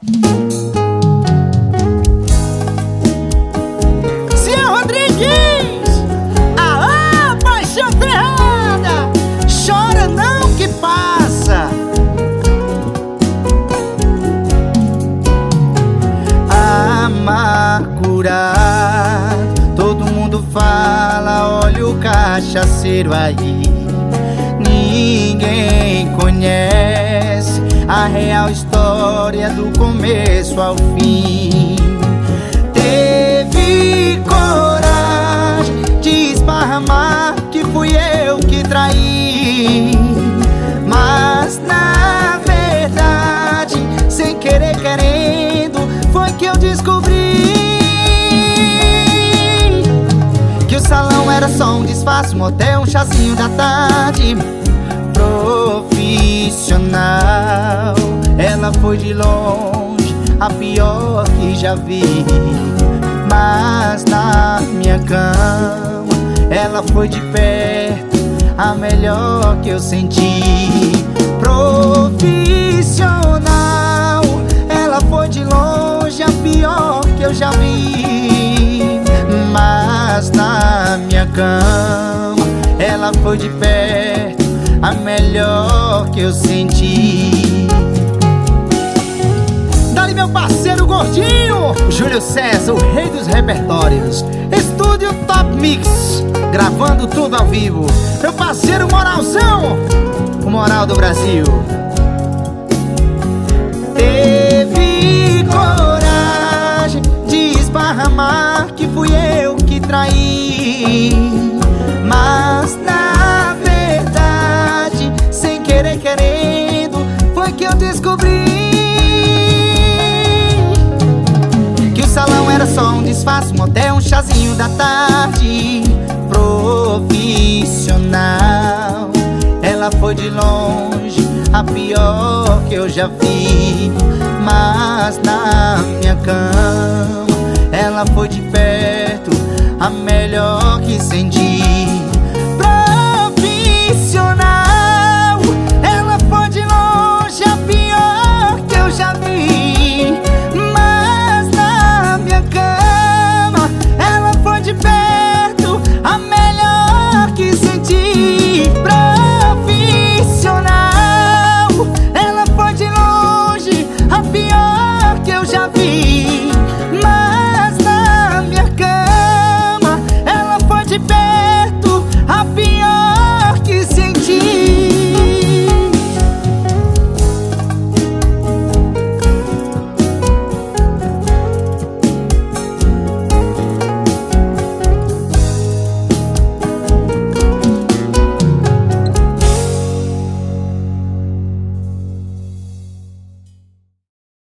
Cia Rodrigues, a paixão ferrada, chora não que passa. Amargura, todo mundo fala, olha o cachaceiro aí. Ninguém conhece a real história do começo ao fim. Teve coragem de esparramar que fui eu que traí. Mas na verdade, sem querer querendo, foi que eu descobri que o salão era só um disfarce, um motel, um chazinho da tarde. Foi de longe a pior que já vi. Mas na minha cama, ela foi de perto a melhor que eu senti. Profissional, ela foi de longe a pior que eu já vi. Mas na minha cama, ela foi de perto a melhor que eu senti. Dali meu parceiro gordinho, Júlio César, o rei dos repertórios. Estúdio Top Mix, gravando tudo ao vivo. Meu parceiro Moralzão, o moral do Brasil. Teve coragem de esparramar que fui eu que traí. Mas na verdade, sem querer querendo, foi que eu descobri era só um disfarce, um motel, um chazinho da tarde. Profissional, ela foi de longe a pior que eu já vi. Mas na minha cama, ela foi de perto a melhor que senti. Que eu já vi.